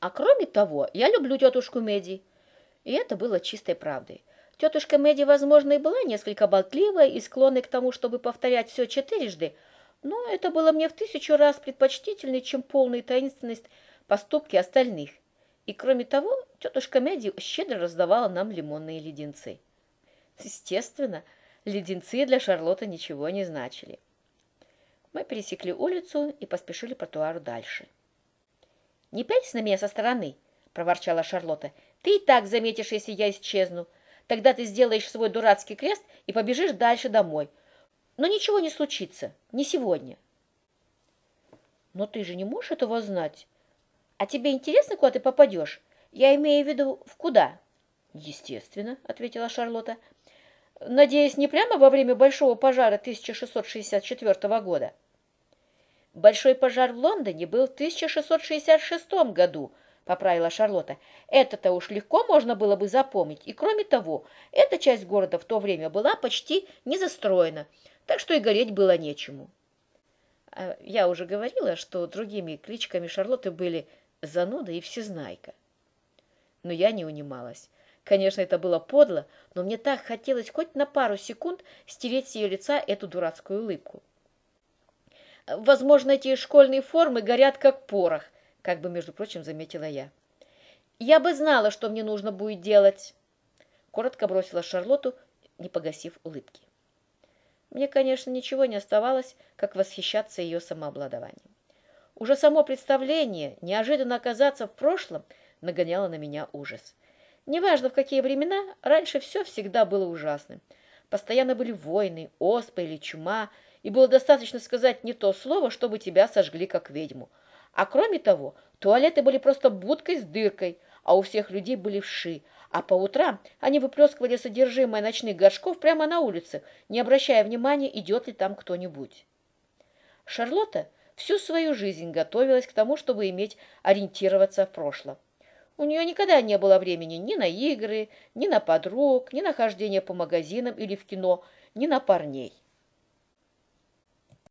А кроме того, я люблю тетушку Мэдди. И это было чистой правдой. Тетушка Мэдди, возможно, и была несколько болтливая и склонной к тому, чтобы повторять все четырежды, но это было мне в тысячу раз предпочтительнее, чем полная таинственность поступки остальных. И кроме того, тетушка Мэдди щедро раздавала нам лимонные леденцы. Естественно, леденцы для Шарлотты ничего не значили. Мы пересекли улицу и поспешили по тротуару дальше. «Не пялься на меня со стороны!» — проворчала Шарлотта. «Ты и так заметишь, если я исчезну. Тогда ты сделаешь свой дурацкий крест и побежишь дальше домой. Но ничего не случится. Не сегодня». «Но ты же не можешь этого знать. А тебе интересно, куда ты попадешь? Я имею в виду, в куда?» «Естественно», — ответила Шарлотта. «Надеюсь, не прямо во время Большого пожара 1664 года?» Большой пожар в Лондоне был в 1666 году, поправила Шарлотта. Это-то уж легко можно было бы запомнить. И кроме того, эта часть города в то время была почти не застроена, так что и гореть было нечему. А я уже говорила, что другими кличками Шарлотты были Зануда и Всезнайка. Но я не унималась. Конечно, это было подло, но мне так хотелось хоть на пару секунд стереть с ее лица эту дурацкую улыбку. Возможно, эти школьные формы горят как порох, как бы, между прочим, заметила я. Я бы знала, что мне нужно будет делать, коротко бросила Шарлотту, не погасив улыбки. Мне, конечно, ничего не оставалось, как восхищаться ее самообладанием. Уже само представление, неожиданно оказаться в прошлом, нагоняло на меня ужас. Неважно, в какие времена, раньше все всегда было ужасным. Постоянно были войны, оспа или чума, и было достаточно сказать не то слово, чтобы тебя сожгли как ведьму. А кроме того, туалеты были просто будкой с дыркой, а у всех людей были вши, а по утрам они выплескивали содержимое ночных горшков прямо на улице, не обращая внимания, идет ли там кто-нибудь. Шарлотта всю свою жизнь готовилась к тому, чтобы иметь ориентироваться в прошлом. У нее никогда не было времени ни на игры, ни на подруг, ни на хождение по магазинам или в кино, ни на парней.